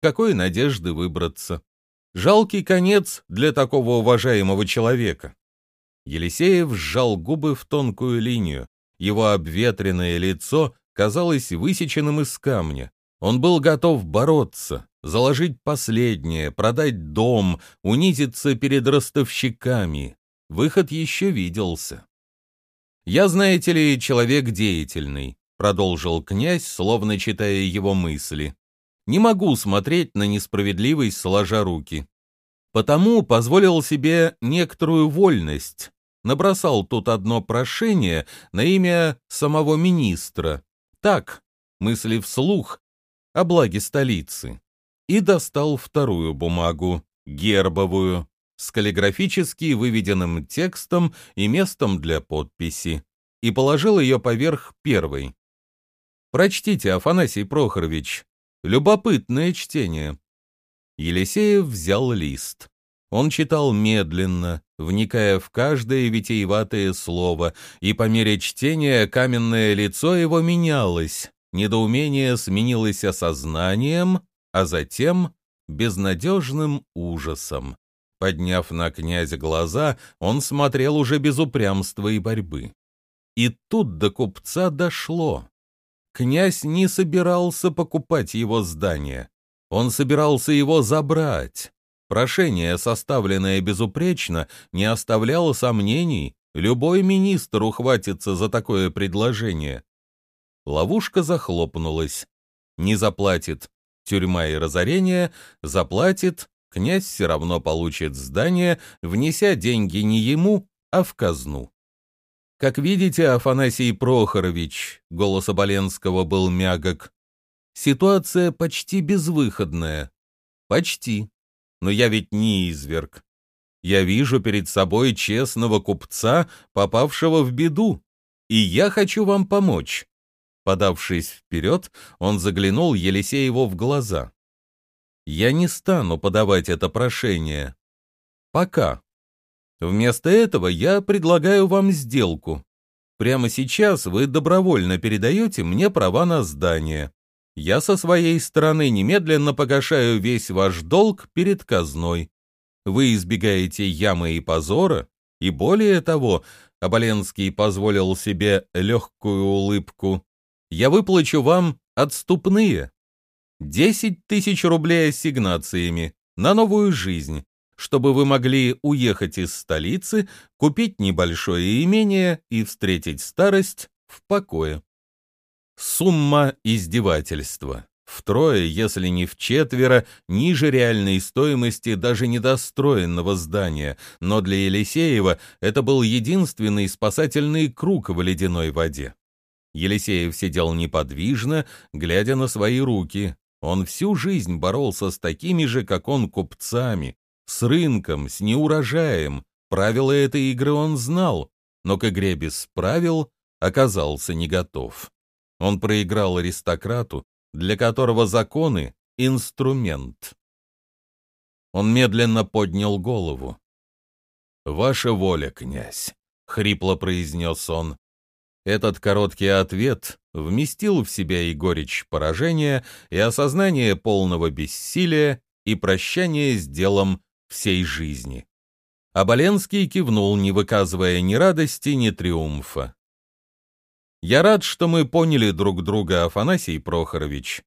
какой надежды выбраться. Жалкий конец для такого уважаемого человека. Елисеев сжал губы в тонкую линию. Его обветренное лицо казалось высеченным из камня. Он был готов бороться, заложить последнее, продать дом, унизиться перед ростовщиками. Выход еще виделся. «Я, знаете ли, человек деятельный», — продолжил князь, словно читая его мысли. «Не могу смотреть на несправедливость, сложа руки. Потому позволил себе некоторую вольность, набросал тут одно прошение на имя самого министра. Так, мысли вслух, о благе столицы. И достал вторую бумагу, гербовую, с каллиграфически выведенным текстом и местом для подписи, и положил ее поверх первой. «Прочтите, Афанасий Прохорович. Любопытное чтение». Елисеев взял лист. Он читал медленно, вникая в каждое витиеватое слово, и по мере чтения каменное лицо его менялось, недоумение сменилось осознанием, а затем безнадежным ужасом. Подняв на князя глаза, он смотрел уже без упрямства и борьбы. И тут до купца дошло. Князь не собирался покупать его здание. Он собирался его забрать. Прошение, составленное безупречно, не оставляло сомнений. Любой министр ухватится за такое предложение. Ловушка захлопнулась. Не заплатит. Тюрьма и разорение. Заплатит. Князь все равно получит здание, внеся деньги не ему, а в казну. Как видите, Афанасий Прохорович, голос Оболенского был мягок, ситуация почти безвыходная. Почти. Но я ведь не изверг. Я вижу перед собой честного купца, попавшего в беду, и я хочу вам помочь. Подавшись вперед, он заглянул Елисееву в глаза. «Я не стану подавать это прошение. Пока. Вместо этого я предлагаю вам сделку. Прямо сейчас вы добровольно передаете мне права на здание. Я со своей стороны немедленно погашаю весь ваш долг перед казной. Вы избегаете ямы и позора, и более того, Оболенский позволил себе легкую улыбку, я выплачу вам отступные. 10 тысяч рублей ассигнациями на новую жизнь, чтобы вы могли уехать из столицы, купить небольшое имение и встретить старость в покое. Сумма издевательства. Втрое, если не в четверо, ниже реальной стоимости даже недостроенного здания, но для Елисеева это был единственный спасательный круг в ледяной воде. Елисеев сидел неподвижно, глядя на свои руки. Он всю жизнь боролся с такими же, как он, купцами, с рынком, с неурожаем. Правила этой игры он знал, но к игре без правил оказался не готов. Он проиграл аристократу, для которого законы — инструмент. Он медленно поднял голову. «Ваша воля, князь», — хрипло произнес он. Этот короткий ответ вместил в себя и горечь поражения, и осознание полного бессилия, и прощание с делом всей жизни. Оболенский кивнул, не выказывая ни радости, ни триумфа. «Я рад, что мы поняли друг друга, Афанасий Прохорович.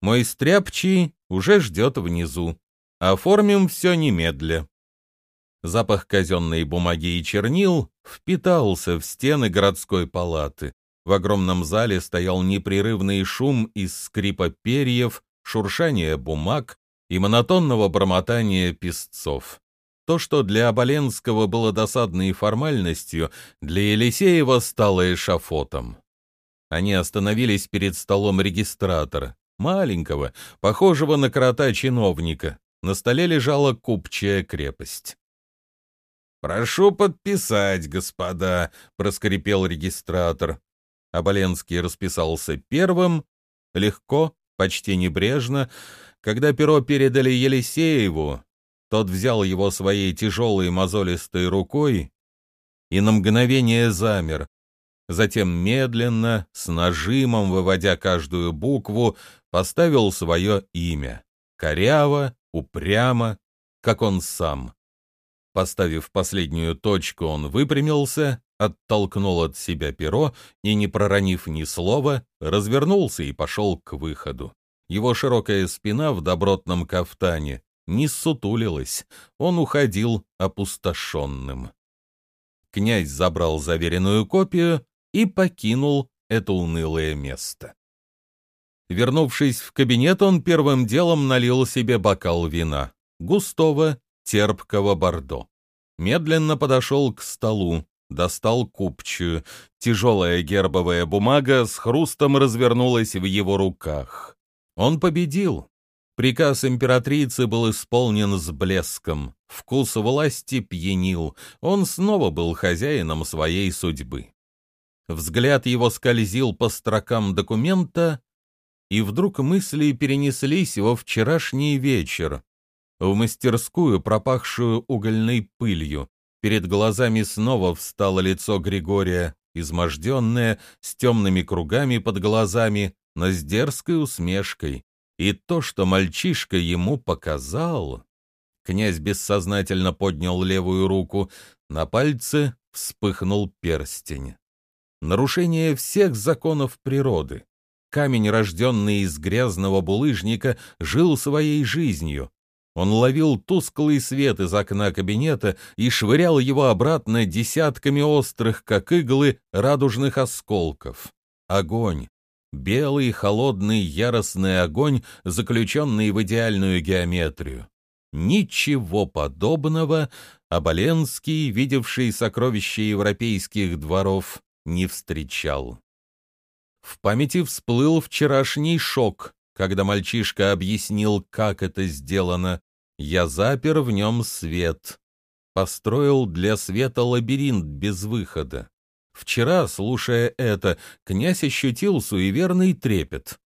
Мой стряпчий уже ждет внизу. Оформим все немедля». Запах казенной бумаги и чернил впитался в стены городской палаты. В огромном зале стоял непрерывный шум из скрипа перьев, шуршания бумаг и монотонного бормотания песцов. То, что для Оболенского было досадной формальностью, для Елисеева стало эшафотом. Они остановились перед столом регистратора, маленького, похожего на крота чиновника. На столе лежала купчая крепость. «Прошу подписать, господа», — проскрипел регистратор. Оболенский расписался первым, легко, почти небрежно. Когда перо передали Елисееву, тот взял его своей тяжелой мозолистой рукой и на мгновение замер. Затем медленно, с нажимом выводя каждую букву, поставил свое имя. коряво, упрямо, как он сам. Поставив последнюю точку, он выпрямился, оттолкнул от себя перо и, не проронив ни слова, развернулся и пошел к выходу. Его широкая спина в добротном кафтане не сутулилась, он уходил опустошенным. Князь забрал заверенную копию и покинул это унылое место. Вернувшись в кабинет, он первым делом налил себе бокал вина, густого, терпкого бордо. Медленно подошел к столу, достал купчую. Тяжелая гербовая бумага с хрустом развернулась в его руках. Он победил. Приказ императрицы был исполнен с блеском. Вкус власти пьянил. Он снова был хозяином своей судьбы. Взгляд его скользил по строкам документа, и вдруг мысли перенеслись во вчерашний вечер, в мастерскую, пропахшую угольной пылью. Перед глазами снова встало лицо Григория, изможденное, с темными кругами под глазами, но с дерзкой усмешкой. И то, что мальчишка ему показал... Князь бессознательно поднял левую руку, на пальце вспыхнул перстень. Нарушение всех законов природы. Камень, рожденный из грязного булыжника, жил своей жизнью. Он ловил тусклый свет из окна кабинета и швырял его обратно десятками острых, как иглы, радужных осколков. Огонь. Белый, холодный, яростный огонь, заключенный в идеальную геометрию. Ничего подобного Оболенский, видевший сокровища европейских дворов, не встречал. В памяти всплыл вчерашний шок, когда мальчишка объяснил, как это сделано. Я запер в нем свет. Построил для света лабиринт без выхода. Вчера, слушая это, князь ощутил суеверный трепет.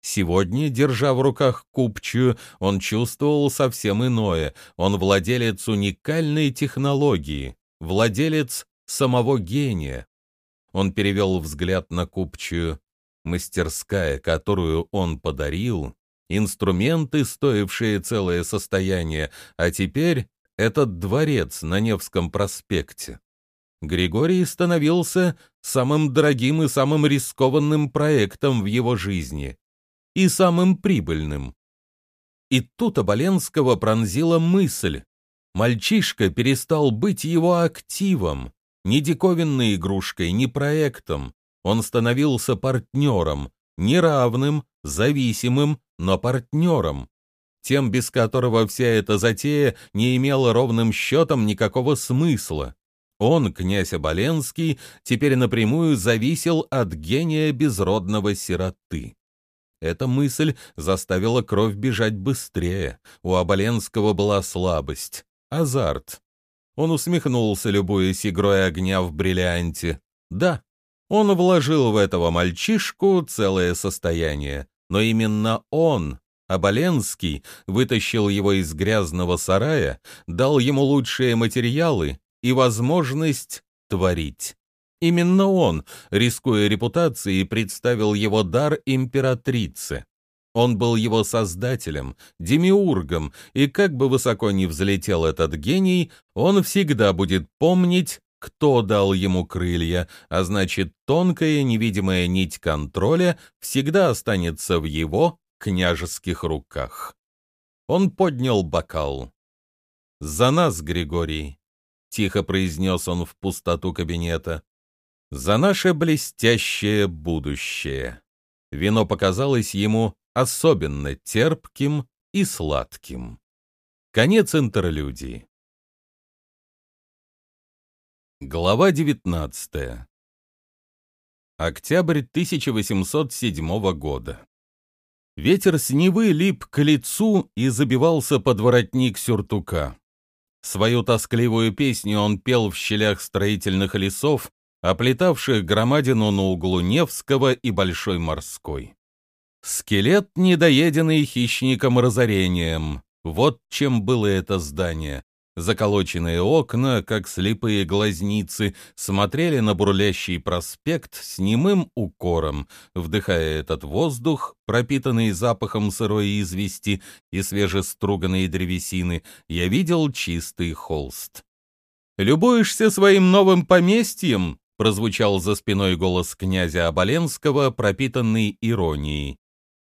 Сегодня, держа в руках купчую, он чувствовал совсем иное. Он владелец уникальной технологии, владелец самого гения. Он перевел взгляд на купчую. Мастерская, которую он подарил, инструменты, стоившие целое состояние, а теперь этот дворец на Невском проспекте. Григорий становился самым дорогим и самым рискованным проектом в его жизни и самым прибыльным. И тут Оболенского пронзила мысль. Мальчишка перестал быть его активом, ни диковинной игрушкой, ни проектом. Он становился партнером, неравным, зависимым, но партнером. Тем, без которого вся эта затея не имела ровным счетом никакого смысла. Он, князь Оболенский, теперь напрямую зависел от гения безродного сироты. Эта мысль заставила кровь бежать быстрее. У Оболенского была слабость, азарт. Он усмехнулся, любуясь игрой огня в бриллианте. Да, он вложил в этого мальчишку целое состояние, но именно он, Оболенский, вытащил его из грязного сарая, дал ему лучшие материалы и возможность творить. Именно он, рискуя репутацией, представил его дар императрице. Он был его создателем, демиургом, и как бы высоко ни взлетел этот гений, он всегда будет помнить, кто дал ему крылья, а значит, тонкая невидимая нить контроля всегда останется в его княжеских руках. Он поднял бокал. «За нас, Григорий!» — тихо произнес он в пустоту кабинета. «За наше блестящее будущее!» Вино показалось ему особенно терпким и сладким. Конец интерлюдии. Глава 19. Октябрь 1807 года. Ветер с Невы лип к лицу и забивался под воротник сюртука. Свою тоскливую песню он пел в щелях строительных лесов, оплетавших громадину на углу Невского и Большой Морской. Скелет, недоеденный хищником разорением. Вот чем было это здание. Заколоченные окна, как слепые глазницы, смотрели на бурлящий проспект с немым укором, вдыхая этот воздух, пропитанный запахом сырой извести и свежеструганной древесины, я видел чистый холст. «Любуешься своим новым поместьем?» — прозвучал за спиной голос князя Оболенского, пропитанный иронией.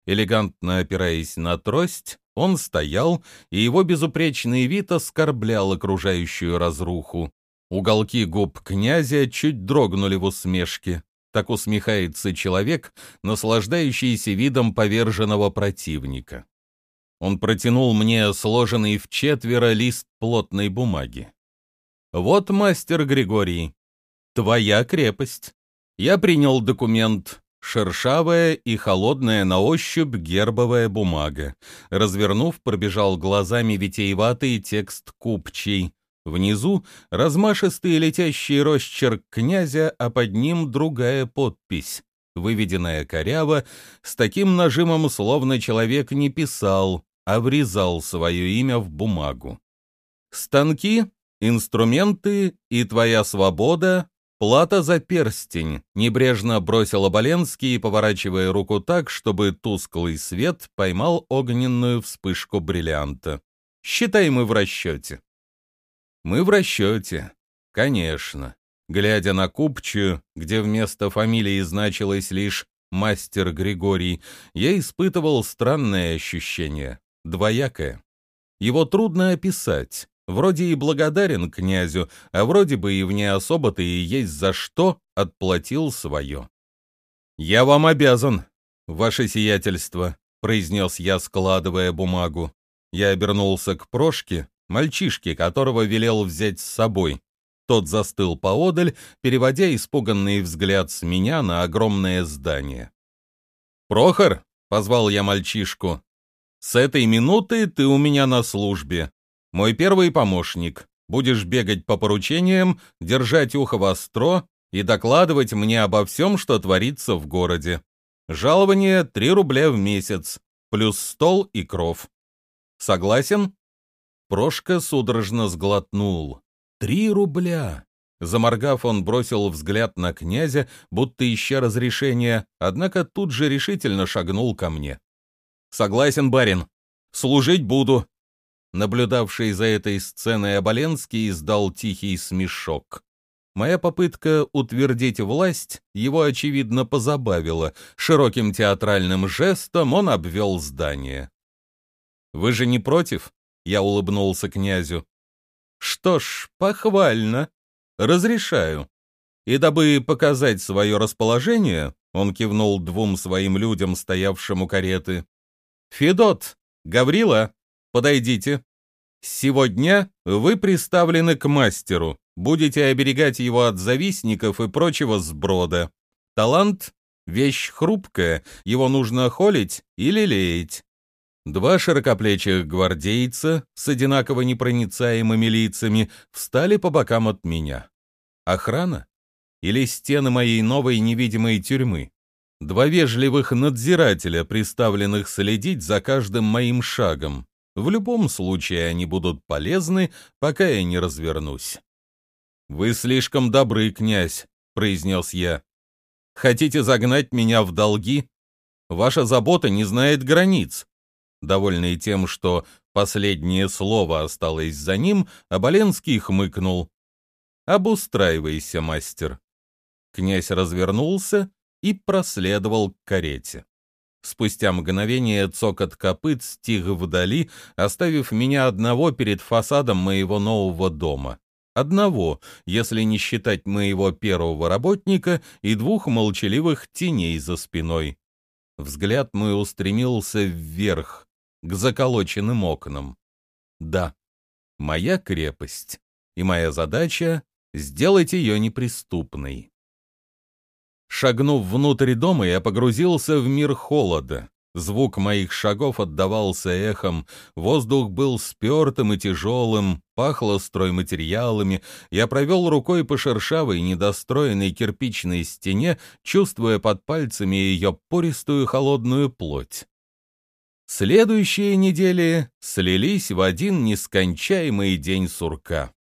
Элегантно опираясь на трость, он стоял, и его безупречный вид оскорблял окружающую разруху. Уголки губ князя чуть дрогнули в усмешке. Так усмехается человек, наслаждающийся видом поверженного противника. Он протянул мне сложенный в четверо лист плотной бумаги. «Вот, мастер Григорий, твоя крепость». Я принял документ, Шершавая и холодная на ощупь гербовая бумага. Развернув, пробежал глазами витиеватый текст купчий. Внизу размашистый летящий росчерк князя, а под ним другая подпись, выведенная коряво, с таким нажимом, словно человек не писал, а врезал свое имя в бумагу. «Станки, инструменты и твоя свобода «Плата за перстень», — небрежно бросил Оболенский, поворачивая руку так, чтобы тусклый свет поймал огненную вспышку бриллианта. «Считай, мы в расчете». «Мы в расчете, конечно». Глядя на купчую, где вместо фамилии значилось лишь «мастер Григорий», я испытывал странное ощущение, двоякое. Его трудно описать, Вроде и благодарен князю, а вроде бы и вне особо-то и есть за что отплатил свое. «Я вам обязан, ваше сиятельство», — произнес я, складывая бумагу. Я обернулся к Прошке, мальчишке, которого велел взять с собой. Тот застыл поодаль, переводя испуганный взгляд с меня на огромное здание. «Прохор», — позвал я мальчишку, — «с этой минуты ты у меня на службе. Мой первый помощник. Будешь бегать по поручениям, держать ухо востро и докладывать мне обо всем, что творится в городе. Жалование 3 рубля в месяц, плюс стол и кров. Согласен?» Прошка судорожно сглотнул. «Три рубля!» Заморгав, он бросил взгляд на князя, будто ища разрешения, однако тут же решительно шагнул ко мне. «Согласен, барин. Служить буду. Наблюдавший за этой сценой Оболенский издал тихий смешок. Моя попытка утвердить власть его, очевидно, позабавила. Широким театральным жестом он обвел здание. «Вы же не против?» — я улыбнулся князю. «Что ж, похвально. Разрешаю». И дабы показать свое расположение, он кивнул двум своим людям, стоявшим у кареты. «Федот, Гаврила, Подойдите. Сегодня вы приставлены к мастеру, будете оберегать его от завистников и прочего сброда. Талант — вещь хрупкая, его нужно холить или лелеять. Два широкоплечих гвардейца с одинаково непроницаемыми лицами встали по бокам от меня. Охрана? Или стены моей новой невидимой тюрьмы? Два вежливых надзирателя, приставленных следить за каждым моим шагом. В любом случае они будут полезны, пока я не развернусь. «Вы слишком добры, князь», — произнес я. «Хотите загнать меня в долги? Ваша забота не знает границ». Довольный тем, что последнее слово осталось за ним, Оболенский хмыкнул. «Обустраивайся, мастер». Князь развернулся и проследовал к карете. Спустя мгновение цокот копыт стих вдали, оставив меня одного перед фасадом моего нового дома. Одного, если не считать моего первого работника и двух молчаливых теней за спиной. Взгляд мой устремился вверх, к заколоченным окнам. Да, моя крепость, и моя задача — сделать ее неприступной. Шагнув внутрь дома, я погрузился в мир холода. Звук моих шагов отдавался эхом, воздух был спертым и тяжелым, пахло стройматериалами. Я провел рукой по шершавой, недостроенной кирпичной стене, чувствуя под пальцами ее пористую холодную плоть. Следующие недели слились в один нескончаемый день сурка.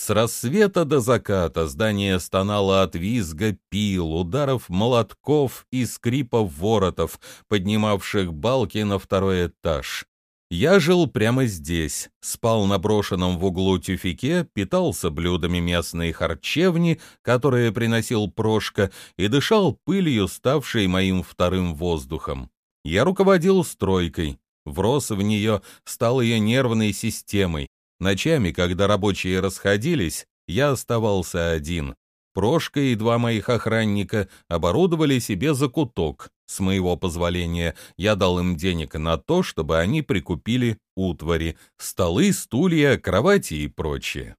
С рассвета до заката здание стонало от визга пил, ударов молотков и скрипов воротов, поднимавших балки на второй этаж. Я жил прямо здесь, спал на брошенном в углу тюфике, питался блюдами местной харчевни, которые приносил Прошка, и дышал пылью, ставшей моим вторым воздухом. Я руководил стройкой, врос в нее, стал ее нервной системой. Ночами, когда рабочие расходились, я оставался один. Прошка и два моих охранника оборудовали себе закуток. С моего позволения я дал им денег на то, чтобы они прикупили утвари, столы, стулья, кровати и прочее.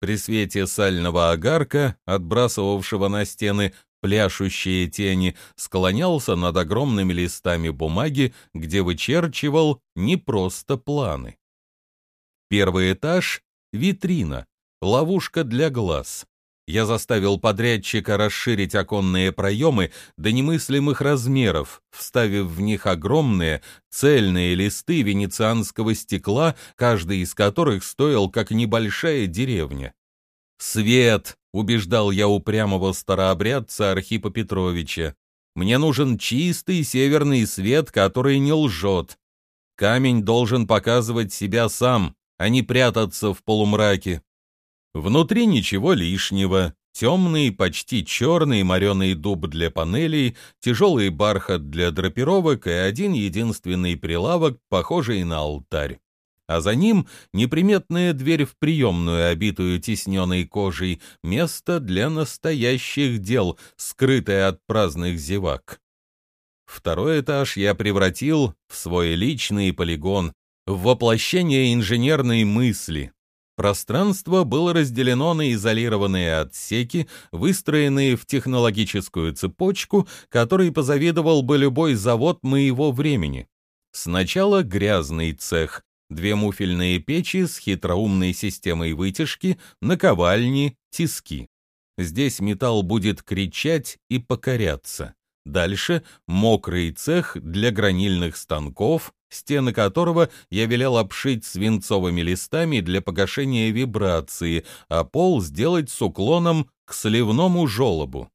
При свете сального огарка, отбрасывавшего на стены пляшущие тени, склонялся над огромными листами бумаги, где вычерчивал не просто планы. Первый этаж — витрина, ловушка для глаз. Я заставил подрядчика расширить оконные проемы до немыслимых размеров, вставив в них огромные цельные листы венецианского стекла, каждый из которых стоил как небольшая деревня. «Свет!» — убеждал я упрямого старообрядца Архипа Петровича. «Мне нужен чистый северный свет, который не лжет. Камень должен показывать себя сам, а не прятаться в полумраке. Внутри ничего лишнего. Темный, почти черный мореный дуб для панелей, тяжелый бархат для драпировок и один единственный прилавок, похожий на алтарь а за ним неприметная дверь в приемную, обитую тисненной кожей, место для настоящих дел, скрытое от праздных зевак. Второй этаж я превратил в свой личный полигон, воплощение инженерной мысли. Пространство было разделено на изолированные отсеки, выстроенные в технологическую цепочку, которой позавидовал бы любой завод моего времени. Сначала грязный цех, две муфельные печи с хитроумной системой вытяжки, наковальни, тиски. Здесь металл будет кричать и покоряться. Дальше мокрый цех для гранильных станков, стены которого я велел обшить свинцовыми листами для погашения вибрации, а пол сделать с уклоном к сливному желобу.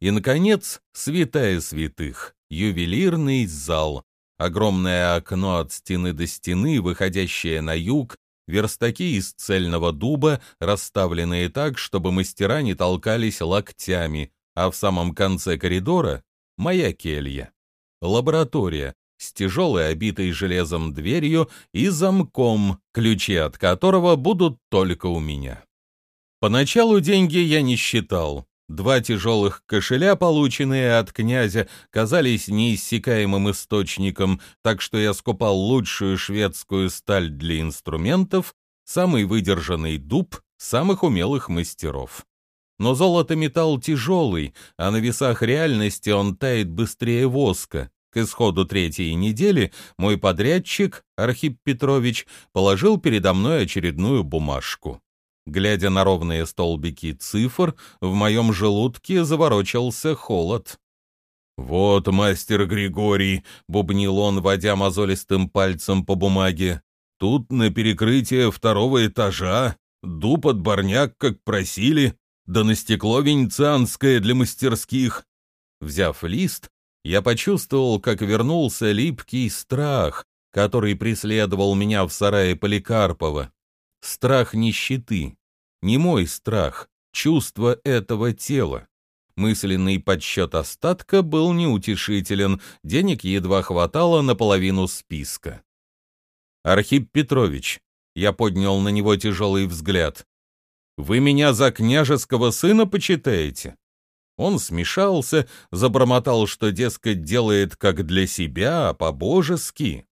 И, наконец, святая святых, ювелирный зал, Огромное окно от стены до стены, выходящее на юг, верстаки из цельного дуба, расставленные так, чтобы мастера не толкались локтями, а в самом конце коридора — моя келья. Лаборатория с тяжелой обитой железом дверью и замком, ключи от которого будут только у меня. Поначалу деньги я не считал, Два тяжелых кошеля, полученные от князя, казались неиссякаемым источником, так что я скупал лучшую шведскую сталь для инструментов, самый выдержанный дуб самых умелых мастеров. Но золото-металл тяжелый, а на весах реальности он тает быстрее воска. К исходу третьей недели мой подрядчик, Архип Петрович, положил передо мной очередную бумажку. Глядя на ровные столбики цифр, в моем желудке заворочался холод. «Вот, мастер Григорий», — бубнил он, водя мозолистым пальцем по бумаге, — «тут на перекрытие второго этажа, дуб от барняк, как просили, да на стекло венецианское для мастерских». Взяв лист, я почувствовал, как вернулся липкий страх, который преследовал меня в сарае Поликарпова. Страх нищеты. Не мой страх, чувство этого тела. Мысленный подсчет остатка был неутешителен, денег едва хватало на половину списка. «Архип Петрович», — я поднял на него тяжелый взгляд, — «вы меня за княжеского сына почитаете?» Он смешался, забормотал, что, дескать, делает как для себя, а по-божески.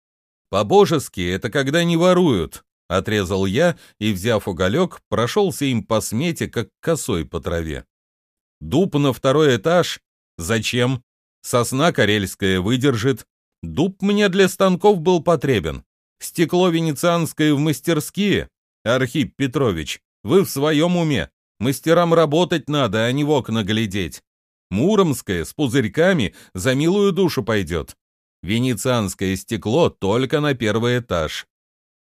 По-божески — это когда не воруют, — отрезал я и, взяв уголек, прошелся им по смете, как косой по траве. «Дуб на второй этаж? Зачем? Сосна карельская выдержит. Дуб мне для станков был потребен. Стекло венецианское в мастерские? Архип Петрович, вы в своем уме. Мастерам работать надо, а не в окна глядеть. Муромская с пузырьками за милую душу пойдет. Венецианское стекло только на первый этаж.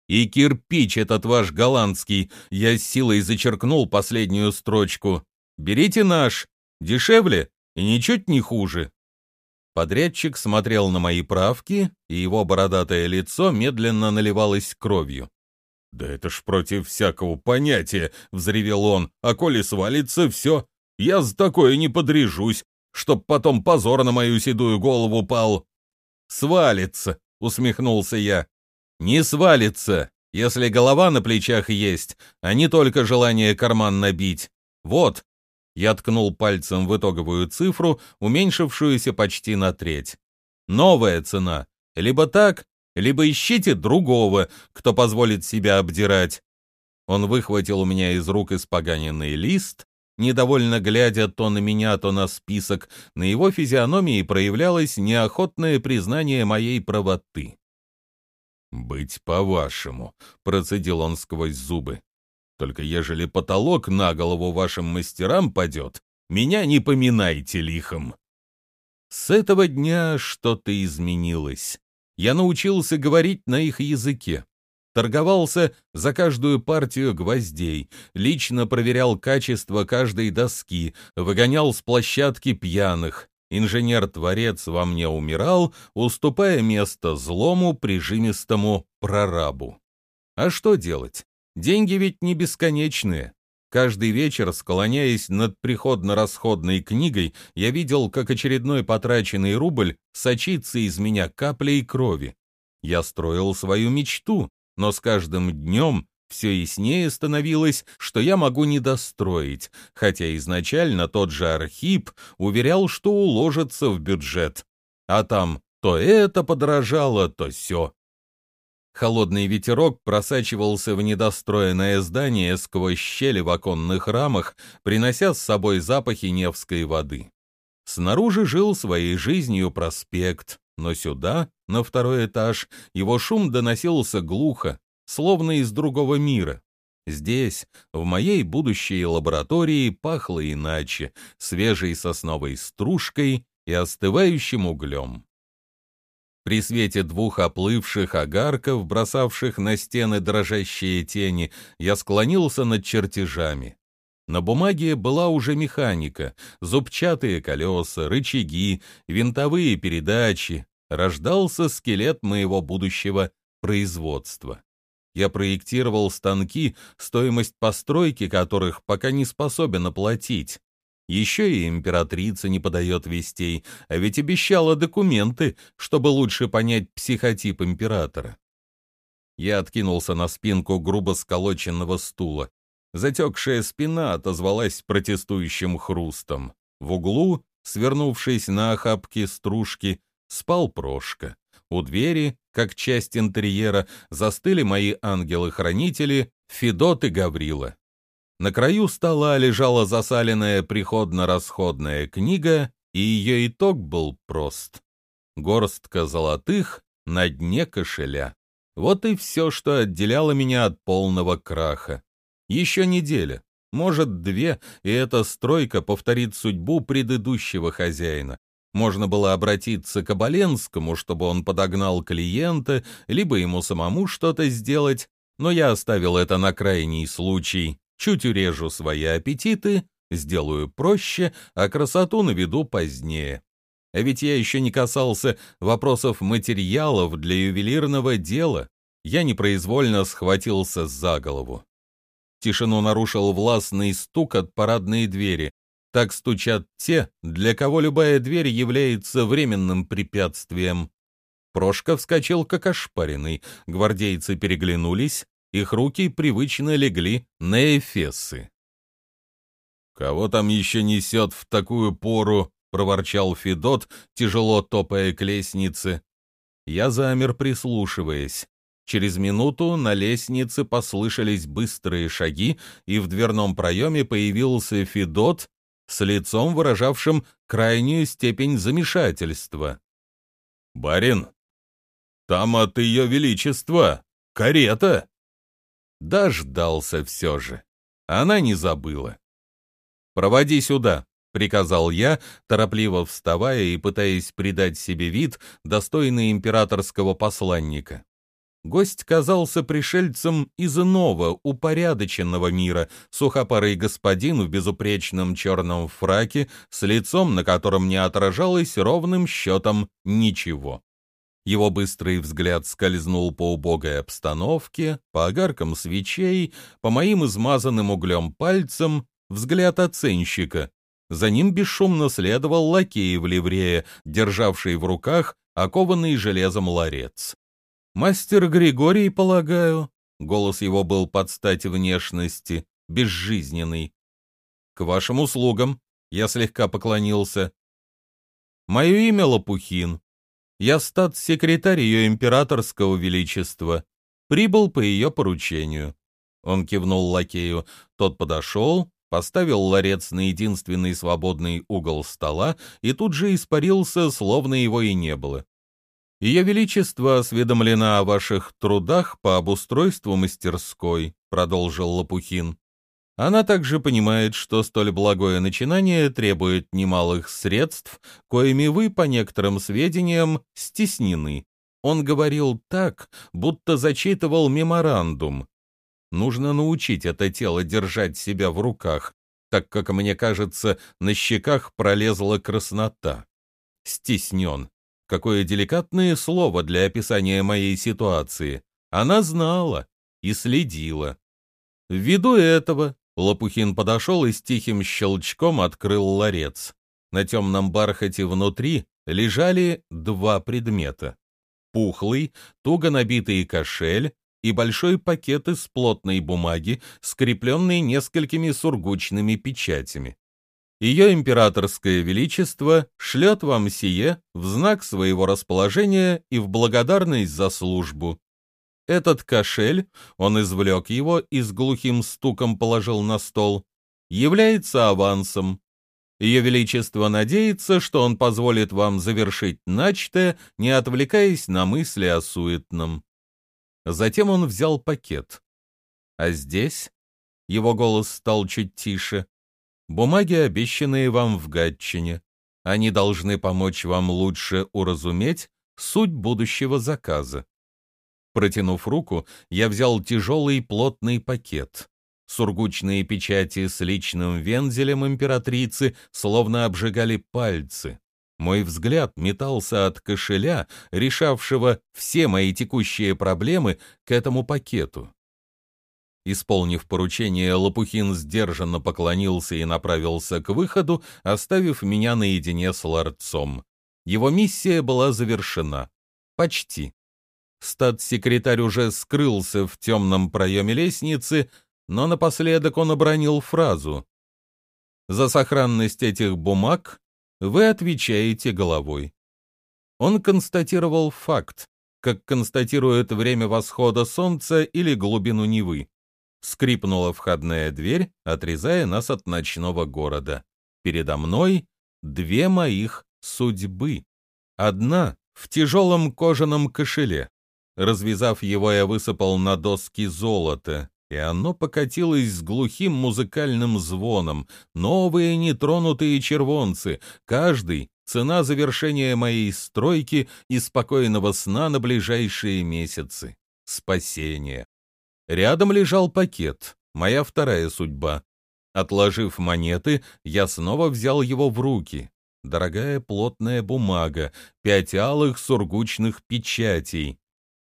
И кирпич этот ваш голландский, я с силой зачеркнул последнюю строчку. Берите наш, дешевле и ничуть не хуже. Подрядчик смотрел на мои правки, и его бородатое лицо медленно наливалось кровью. «Да это ж против всякого понятия!» — взревел он. «А коли свалится, все. Я за такое не подрежусь, чтоб потом позор на мою седую голову пал». «Свалится!» — усмехнулся я. «Не свалится, если голова на плечах есть, а не только желание карман набить. Вот!» Я ткнул пальцем в итоговую цифру, уменьшившуюся почти на треть. «Новая цена. Либо так, либо ищите другого, кто позволит себя обдирать. Он выхватил у меня из рук испоганенный лист, недовольно глядя то на меня, то на список, на его физиономии проявлялось неохотное признание моей правоты. «Быть по-вашему», — процедил он сквозь зубы. «Только ежели потолок на голову вашим мастерам падет, меня не поминайте лихом». С этого дня что-то изменилось я научился говорить на их языке. Торговался за каждую партию гвоздей, лично проверял качество каждой доски, выгонял с площадки пьяных. Инженер-творец во мне умирал, уступая место злому, прижимистому прорабу. А что делать? Деньги ведь не бесконечные. Каждый вечер, склоняясь над приходно-расходной книгой, я видел, как очередной потраченный рубль сочится из меня каплей крови. Я строил свою мечту, но с каждым днем все яснее становилось, что я могу не достроить, хотя изначально тот же Архип уверял, что уложится в бюджет. А там то это подорожало, то все. Холодный ветерок просачивался в недостроенное здание сквозь щели в оконных рамах, принося с собой запахи Невской воды. Снаружи жил своей жизнью проспект, но сюда, на второй этаж, его шум доносился глухо, словно из другого мира. Здесь, в моей будущей лаборатории, пахло иначе, свежей сосновой стружкой и остывающим углем. При свете двух оплывших огарков, бросавших на стены дрожащие тени, я склонился над чертежами. На бумаге была уже механика, зубчатые колеса, рычаги, винтовые передачи. Рождался скелет моего будущего производства. Я проектировал станки, стоимость постройки которых пока не способен оплатить. Еще и императрица не подает вестей, а ведь обещала документы, чтобы лучше понять психотип императора. Я откинулся на спинку грубо сколоченного стула. Затекшая спина отозвалась протестующим хрустом. В углу, свернувшись на охапке стружки, спал Прошка. У двери, как часть интерьера, застыли мои ангелы-хранители Федот и Гаврила. На краю стола лежала засаленная приходно-расходная книга, и ее итог был прост. Горстка золотых на дне кошеля. Вот и все, что отделяло меня от полного краха. Еще неделя, может, две, и эта стройка повторит судьбу предыдущего хозяина. Можно было обратиться к Оболенскому, чтобы он подогнал клиента, либо ему самому что-то сделать, но я оставил это на крайний случай чуть урежу свои аппетиты, сделаю проще, а красоту наведу позднее. А ведь я еще не касался вопросов материалов для ювелирного дела. Я непроизвольно схватился за голову. Тишину нарушил властный стук от парадной двери. Так стучат те, для кого любая дверь является временным препятствием. Прошка вскочил как ошпаренный, гвардейцы переглянулись, их руки привычно легли на эфесы. «Кого там еще несет в такую пору?» — проворчал Федот, тяжело топая к лестнице. Я замер, прислушиваясь. Через минуту на лестнице послышались быстрые шаги, и в дверном проеме появился Федот с лицом, выражавшим крайнюю степень замешательства. «Барин, там от ее величества карета!» Дождался все же. Она не забыла. «Проводи сюда», — приказал я, торопливо вставая и пытаясь придать себе вид, достойный императорского посланника. Гость казался пришельцем из иного, упорядоченного мира, сухопарый господин в безупречном черном фраке, с лицом, на котором не отражалось ровным счетом ничего. Его быстрый взгляд скользнул по убогой обстановке, по огаркам свечей, по моим измазанным углем пальцам, взгляд оценщика. За ним бесшумно следовал лакей в ливрее, державший в руках окованный железом ларец. «Мастер Григорий, полагаю?» Голос его был под стать внешности, безжизненный. «К вашим услугам», — я слегка поклонился. «Мое имя Лопухин. Я статс-секретарь ее императорского величества. Прибыл по ее поручению». Он кивнул лакею. Тот подошел, поставил ларец на единственный свободный угол стола и тут же испарился, словно его и не было. Ее Величество осведомлено о ваших трудах по обустройству мастерской, продолжил Лопухин. Она также понимает, что столь благое начинание требует немалых средств, коими вы, по некоторым сведениям, стеснены. Он говорил так, будто зачитывал меморандум. Нужно научить это тело держать себя в руках, так как, мне кажется, на щеках пролезла краснота. Стеснен. Какое деликатное слово для описания моей ситуации. Она знала и следила. Ввиду этого Лопухин подошел и с тихим щелчком открыл ларец. На темном бархате внутри лежали два предмета. Пухлый, туго набитый кошель и большой пакет из плотной бумаги, скрепленный несколькими сургучными печатями. Ее императорское величество шлет вам сие в знак своего расположения и в благодарность за службу. Этот кошель, он извлек его и с глухим стуком положил на стол, является авансом. Ее Величество надеется, что он позволит вам завершить начатое, не отвлекаясь на мысли о суетном. Затем он взял пакет. А здесь его голос стал чуть тише. Бумаги, обещанные вам в Гатчине. Они должны помочь вам лучше уразуметь суть будущего заказа. Протянув руку, я взял тяжелый плотный пакет. Сургучные печати с личным вензелем императрицы словно обжигали пальцы. Мой взгляд метался от кошеля, решавшего все мои текущие проблемы, к этому пакету. Исполнив поручение, Лопухин сдержанно поклонился и направился к выходу, оставив меня наедине с ларцом. Его миссия была завершена. Почти. Статс-секретарь уже скрылся в темном проеме лестницы, но напоследок он обронил фразу. «За сохранность этих бумаг вы отвечаете головой». Он констатировал факт, как констатирует время восхода солнца или глубину Невы. Скрипнула входная дверь, отрезая нас от ночного города. Передо мной две моих судьбы. Одна в тяжелом кожаном кошеле. Развязав его, я высыпал на доски золото, и оно покатилось с глухим музыкальным звоном. Новые нетронутые червонцы, каждый — цена завершения моей стройки и спокойного сна на ближайшие месяцы. Спасение. Рядом лежал пакет, моя вторая судьба. Отложив монеты, я снова взял его в руки. Дорогая плотная бумага, пять алых сургучных печатей.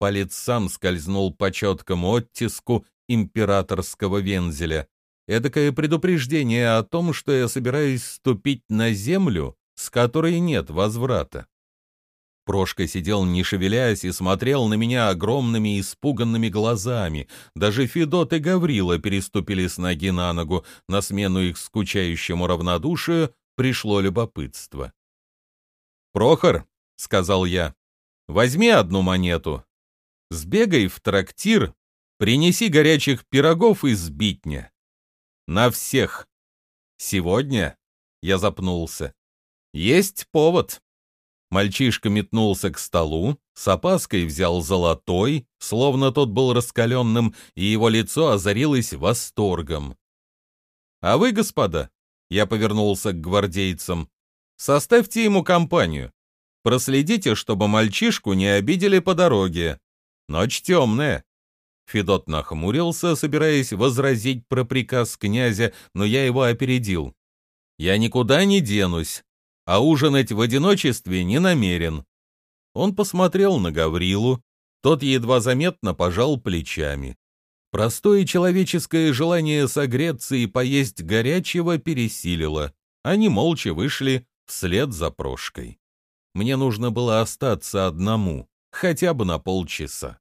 Палец сам скользнул по четкому оттиску императорского вензеля. Эдакое предупреждение о том, что я собираюсь ступить на землю, с которой нет возврата. Прошка сидел не шевелясь и смотрел на меня огромными испуганными глазами. Даже Федот и Гаврила переступили с ноги на ногу. На смену их скучающему равнодушию пришло любопытство. «Прохор», — сказал я, — «возьми одну монету. Сбегай в трактир, принеси горячих пирогов из битня. На всех. Сегодня?» — я запнулся. «Есть повод». Мальчишка метнулся к столу, с опаской взял золотой, словно тот был раскаленным, и его лицо озарилось восторгом. «А вы, господа?» Я повернулся к гвардейцам. «Составьте ему компанию. Проследите, чтобы мальчишку не обидели по дороге. Ночь темная». Федот нахмурился, собираясь возразить про приказ князя, но я его опередил. «Я никуда не денусь, а ужинать в одиночестве не намерен». Он посмотрел на Гаврилу, тот едва заметно пожал плечами. Простое человеческое желание согреться и поесть горячего пересилило. Они молча вышли вслед за Прошкой. Мне нужно было остаться одному, хотя бы на полчаса.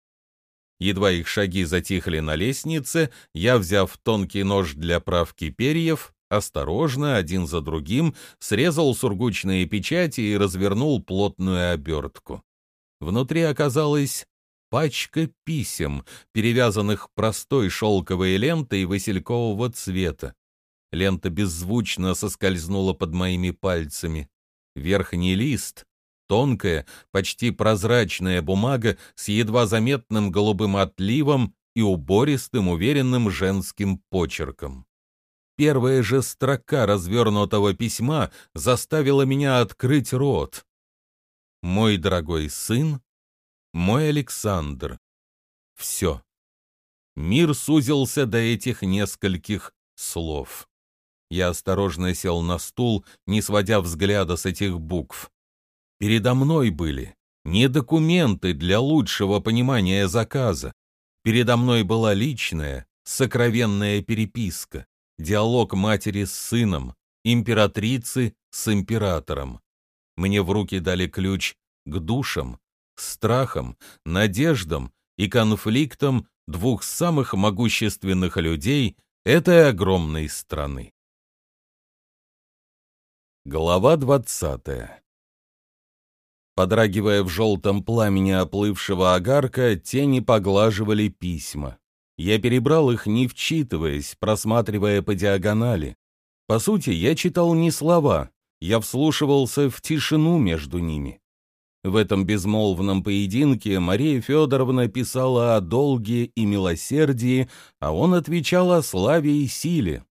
Едва их шаги затихли на лестнице, я, взяв тонкий нож для правки перьев, осторожно, один за другим, срезал сургучные печати и развернул плотную обертку. Внутри оказалась пачка писем, перевязанных простой шелковой лентой василькового цвета. Лента беззвучно соскользнула под моими пальцами. Верхний лист Тонкая, почти прозрачная бумага с едва заметным голубым отливом и убористым, уверенным женским почерком. Первая же строка развернутого письма заставила меня открыть рот. «Мой дорогой сын, мой Александр». Все. Мир сузился до этих нескольких слов. Я осторожно сел на стул, не сводя взгляда с этих букв. Передо мной были не документы для лучшего понимания заказа. Передо мной была личная, сокровенная переписка, диалог матери с сыном, императрицы с императором. Мне в руки дали ключ к душам, страхам, надеждам и конфликтам двух самых могущественных людей этой огромной страны. Глава двадцатая Подрагивая в желтом пламени оплывшего огарка, тени поглаживали письма. Я перебрал их, не вчитываясь, просматривая по диагонали. По сути, я читал не слова, я вслушивался в тишину между ними. В этом безмолвном поединке Мария Федоровна писала о долге и милосердии, а он отвечал о славе и силе.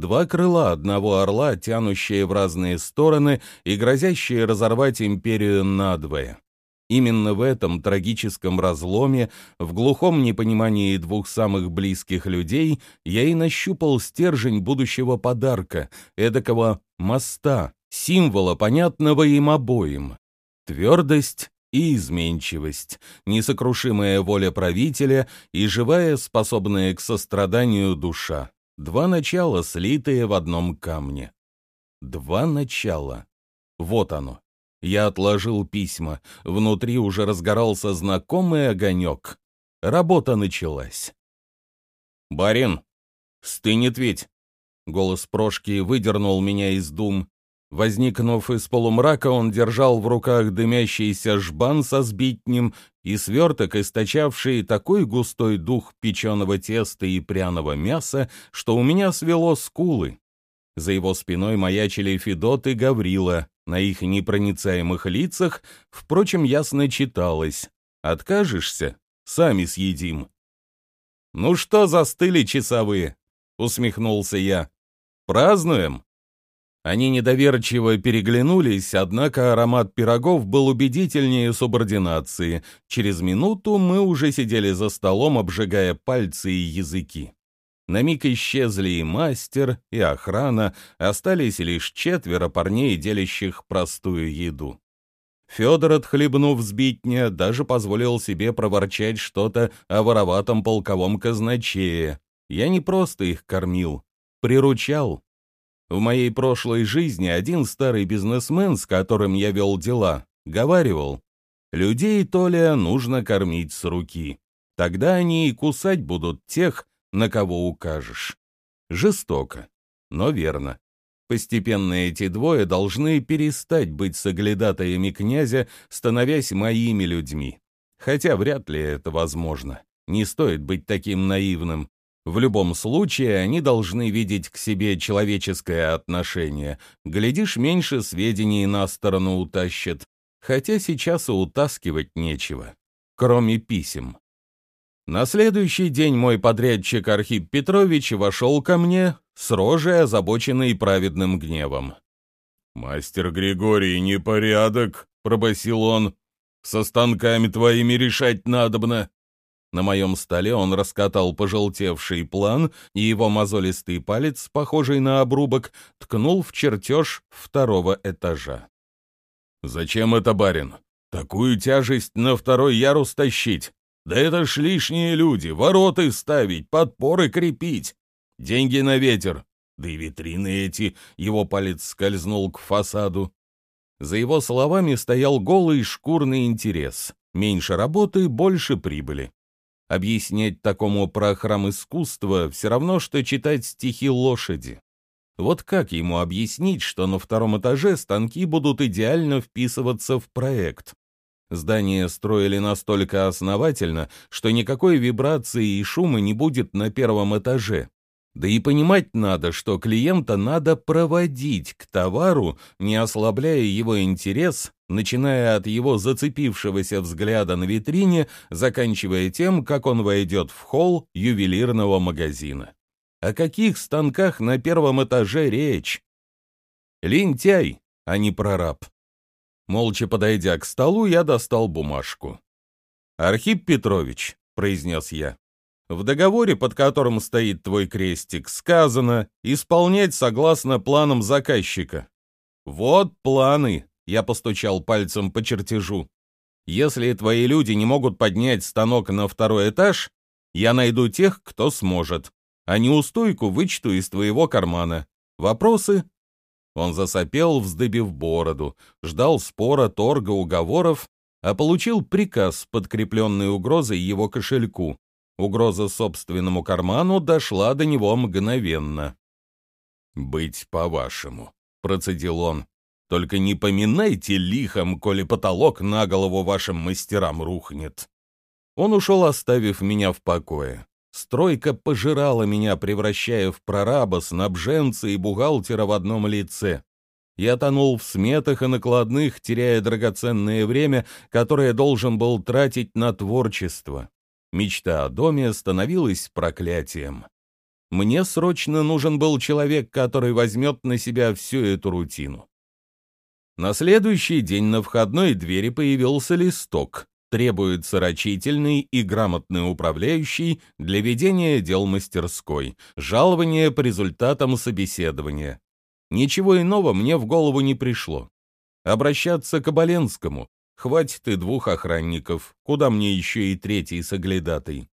Два крыла одного орла, тянущие в разные стороны и грозящие разорвать империю надвое. Именно в этом трагическом разломе, в глухом непонимании двух самых близких людей, я и нащупал стержень будущего подарка, эдакого моста, символа, понятного им обоим. Твердость и изменчивость, несокрушимая воля правителя и живая, способная к состраданию душа. Два начала, слитые в одном камне. Два начала. Вот оно. Я отложил письма. Внутри уже разгорался знакомый огонек. Работа началась. «Барин, стынет ведь!» Голос Прошки выдернул меня из дум. Возникнув из полумрака, он держал в руках дымящийся жбан со сбитнем и сверток, источавший такой густой дух печеного теста и пряного мяса, что у меня свело скулы. За его спиной маячили Федот и Гаврила. На их непроницаемых лицах, впрочем, ясно читалось. «Откажешься? Сами съедим». «Ну что застыли часовые?» — усмехнулся я. «Празднуем?» Они недоверчиво переглянулись, однако аромат пирогов был убедительнее субординации. Через минуту мы уже сидели за столом, обжигая пальцы и языки. На миг исчезли и мастер, и охрана, остались лишь четверо парней, делящих простую еду. Федор, отхлебнув сбитня, даже позволил себе проворчать что-то о вороватом полковом казначее. Я не просто их кормил, приручал. В моей прошлой жизни один старый бизнесмен, с которым я вел дела, говаривал, «Людей, Толя, нужно кормить с руки. Тогда они и кусать будут тех, на кого укажешь». Жестоко, но верно. Постепенно эти двое должны перестать быть соглядатаями князя, становясь моими людьми. Хотя вряд ли это возможно. Не стоит быть таким наивным. В любом случае, они должны видеть к себе человеческое отношение. Глядишь, меньше сведений на сторону утащат. Хотя сейчас и утаскивать нечего, кроме писем. На следующий день мой подрядчик Архип Петрович вошел ко мне, с рожей, озабоченной праведным гневом. «Мастер Григорий, непорядок!» — пробасил он. «Со станками твоими решать надобно!» На моем столе он раскатал пожелтевший план, и его мозолистый палец, похожий на обрубок, ткнул в чертеж второго этажа. «Зачем это, барин? Такую тяжесть на второй ярус тащить? Да это ж лишние люди, вороты ставить, подпоры крепить. Деньги на ветер. Да и витрины эти, его палец скользнул к фасаду. За его словами стоял голый шкурный интерес. Меньше работы, больше прибыли. Объяснять такому про храм искусства все равно, что читать стихи лошади. Вот как ему объяснить, что на втором этаже станки будут идеально вписываться в проект? Здание строили настолько основательно, что никакой вибрации и шума не будет на первом этаже. Да и понимать надо, что клиента надо проводить к товару, не ослабляя его интерес, начиная от его зацепившегося взгляда на витрине, заканчивая тем, как он войдет в холл ювелирного магазина. О каких станках на первом этаже речь? Лентяй, а не прораб. Молча подойдя к столу, я достал бумажку. «Архип Петрович», — произнес я, в договоре, под которым стоит твой крестик, сказано «исполнять согласно планам заказчика». Вот планы, я постучал пальцем по чертежу. Если твои люди не могут поднять станок на второй этаж, я найду тех, кто сможет, а неустойку вычту из твоего кармана. Вопросы? Он засопел, вздыбив бороду, ждал спора, торга, уговоров, а получил приказ, подкрепленный угрозой его кошельку. Угроза собственному карману дошла до него мгновенно. «Быть по-вашему», — процедил он. «Только не поминайте лихом, коли потолок на голову вашим мастерам рухнет». Он ушел, оставив меня в покое. Стройка пожирала меня, превращая в прораба, снабженца и бухгалтера в одном лице. Я тонул в сметах и накладных, теряя драгоценное время, которое должен был тратить на творчество. Мечта о доме становилась проклятием. Мне срочно нужен был человек, который возьмет на себя всю эту рутину. На следующий день на входной двери появился листок. Требуется рачительный и грамотный управляющий для ведения дел мастерской, жалование по результатам собеседования. Ничего иного мне в голову не пришло. Обращаться к Оболенскому, Хватит и двух охранников, куда мне еще и третий соглядатый.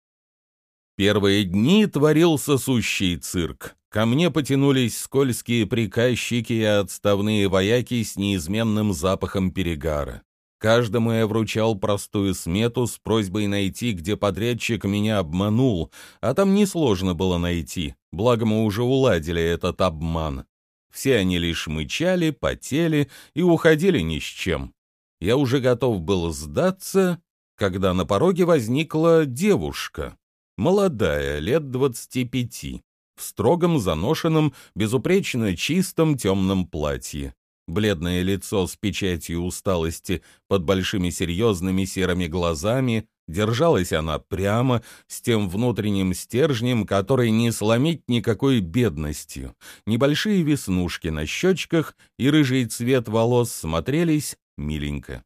Первые дни творился сущий цирк. Ко мне потянулись скользкие приказчики и отставные вояки с неизменным запахом перегара. Каждому я вручал простую смету с просьбой найти, где подрядчик меня обманул, а там несложно было найти, благо мы уже уладили этот обман. Все они лишь мычали, потели и уходили ни с чем. Я уже готов был сдаться, когда на пороге возникла девушка, молодая, лет двадцати пяти, в строгом, заношенном, безупречно чистом темном платье. Бледное лицо с печатью усталости под большими серьезными серыми глазами, держалась она прямо, с тем внутренним стержнем, который не сломить никакой бедностью. Небольшие веснушки на щечках и рыжий цвет волос смотрелись миленько.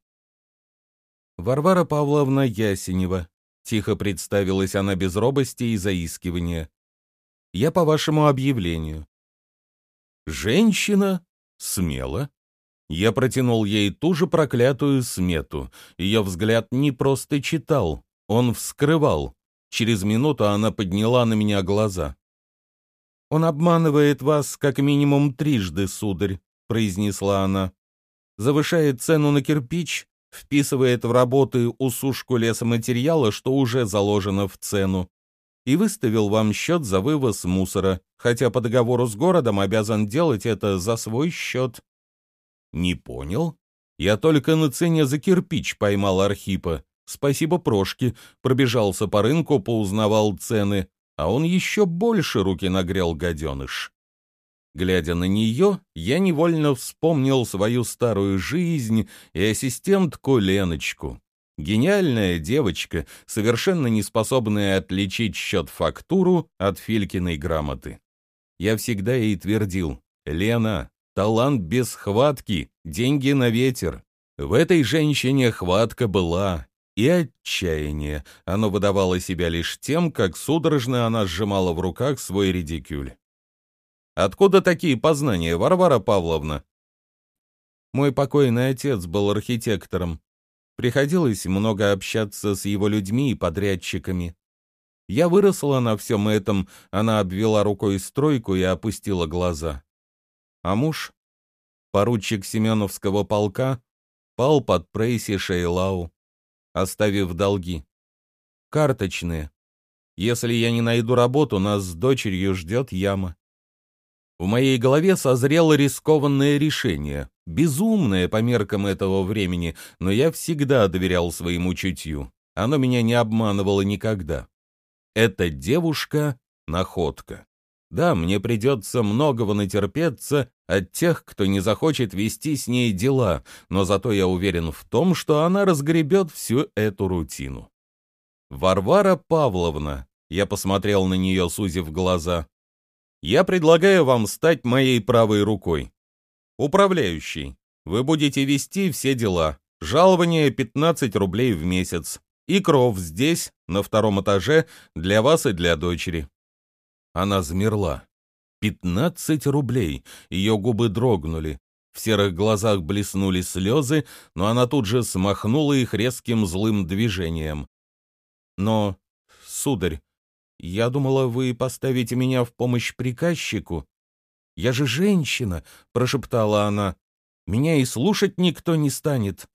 Варвара Павловна Ясенева. Тихо представилась она без робости и заискивания. Я по вашему объявлению. Женщина? Смело. Я протянул ей ту же проклятую смету. Ее взгляд не просто читал, он вскрывал. Через минуту она подняла на меня глаза. «Он обманывает вас как минимум трижды, сударь», — произнесла она завышает цену на кирпич, вписывает в работы усушку лесоматериала, что уже заложено в цену, и выставил вам счет за вывоз мусора, хотя по договору с городом обязан делать это за свой счет. Не понял? Я только на цене за кирпич поймал Архипа. Спасибо Прошке, пробежался по рынку, поузнавал цены, а он еще больше руки нагрел, гаденыш. Глядя на нее, я невольно вспомнил свою старую жизнь и ассистентку Леночку. Гениальная девочка, совершенно не способная отличить счет-фактуру от Филькиной грамоты. Я всегда ей твердил, «Лена, талант без хватки, деньги на ветер». В этой женщине хватка была, и отчаяние. Оно выдавало себя лишь тем, как судорожно она сжимала в руках свой редикюль. «Откуда такие познания, Варвара Павловна?» Мой покойный отец был архитектором. Приходилось много общаться с его людьми и подрядчиками. Я выросла на всем этом, она обвела рукой стройку и опустила глаза. А муж, поручик Семеновского полка, пал под прейси Шейлау, оставив долги. Карточные. Если я не найду работу, нас с дочерью ждет яма. В моей голове созрело рискованное решение, безумное по меркам этого времени, но я всегда доверял своему чутью. Оно меня не обманывало никогда. Эта девушка — находка. Да, мне придется многого натерпеться от тех, кто не захочет вести с ней дела, но зато я уверен в том, что она разгребет всю эту рутину. Варвара Павловна, я посмотрел на нее, сузив глаза, я предлагаю вам стать моей правой рукой. Управляющий. Вы будете вести все дела. Жалование 15 рублей в месяц. И кров здесь, на втором этаже, для вас и для дочери. Она замерла. 15 рублей. Ее губы дрогнули. В серых глазах блеснули слезы, но она тут же смахнула их резким злым движением. Но, сударь, я думала, вы поставите меня в помощь приказчику. Я же женщина, прошептала она. Меня и слушать никто не станет.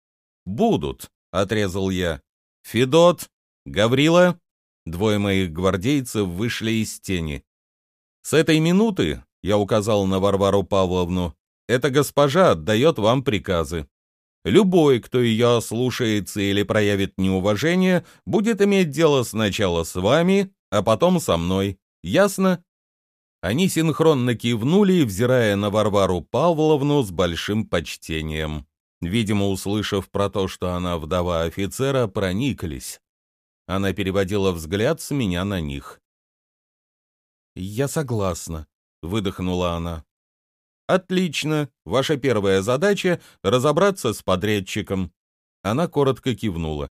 Будут, отрезал я. Федот, Гаврила, двое моих гвардейцев вышли из тени. С этой минуты, я указал на Варвару Павловну, эта госпожа отдает вам приказы. Любой, кто ее ослушается или проявит неуважение, будет иметь дело сначала с вами, а потом со мной. Ясно?» Они синхронно кивнули, взирая на Варвару Павловну с большим почтением. Видимо, услышав про то, что она вдова офицера, прониклись. Она переводила взгляд с меня на них. «Я согласна», — выдохнула она. «Отлично. Ваша первая задача — разобраться с подрядчиком». Она коротко кивнула.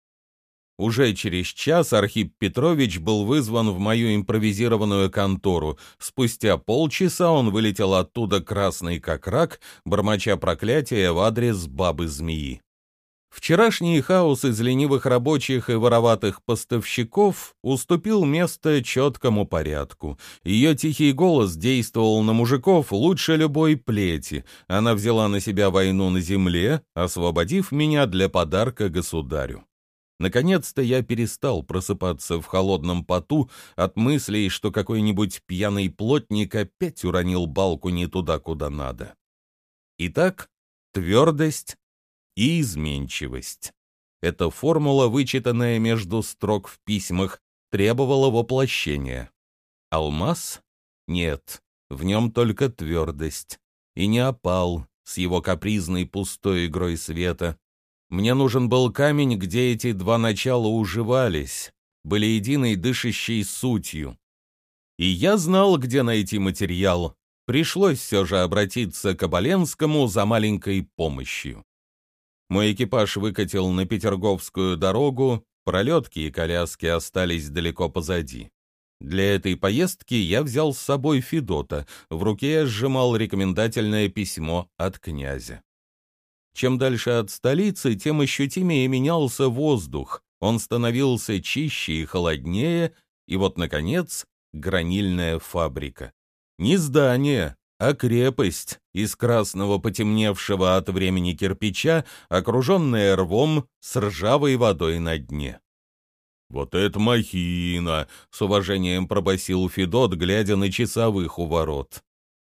Уже через час Архип Петрович был вызван в мою импровизированную контору. Спустя полчаса он вылетел оттуда красный как рак, бормоча проклятия в адрес бабы-змеи. Вчерашний хаос из ленивых рабочих и вороватых поставщиков уступил место четкому порядку. Ее тихий голос действовал на мужиков лучше любой плети. Она взяла на себя войну на земле, освободив меня для подарка государю. Наконец-то я перестал просыпаться в холодном поту от мыслей, что какой-нибудь пьяный плотник опять уронил балку не туда, куда надо. Итак, твердость и изменчивость. Эта формула, вычитанная между строк в письмах, требовала воплощения. Алмаз? Нет, в нем только твердость. И не опал с его капризной пустой игрой света, мне нужен был камень, где эти два начала уживались, были единой дышащей сутью. И я знал, где найти материал. Пришлось все же обратиться к Оболенскому за маленькой помощью. Мой экипаж выкатил на Петерговскую дорогу, пролетки и коляски остались далеко позади. Для этой поездки я взял с собой Федота, в руке я сжимал рекомендательное письмо от князя. Чем дальше от столицы, тем ощутимее менялся воздух. Он становился чище и холоднее, и вот, наконец, гранильная фабрика. Не здание, а крепость из красного потемневшего от времени кирпича, окруженная рвом с ржавой водой на дне. «Вот это махина!» — с уважением пробасил Федот, глядя на часовых у ворот.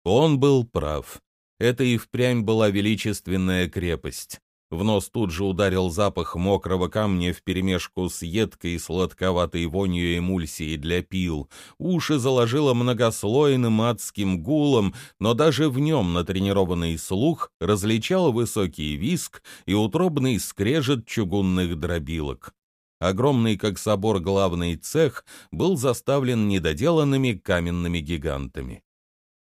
Он был прав. Это и впрямь была величественная крепость. В нос тут же ударил запах мокрого камня вперемешку с едкой сладковатой вонью эмульсии для пил. Уши заложило многослойным адским гулом, но даже в нем натренированный слух различал высокий виск и утробный скрежет чугунных дробилок. Огромный, как собор, главный цех был заставлен недоделанными каменными гигантами.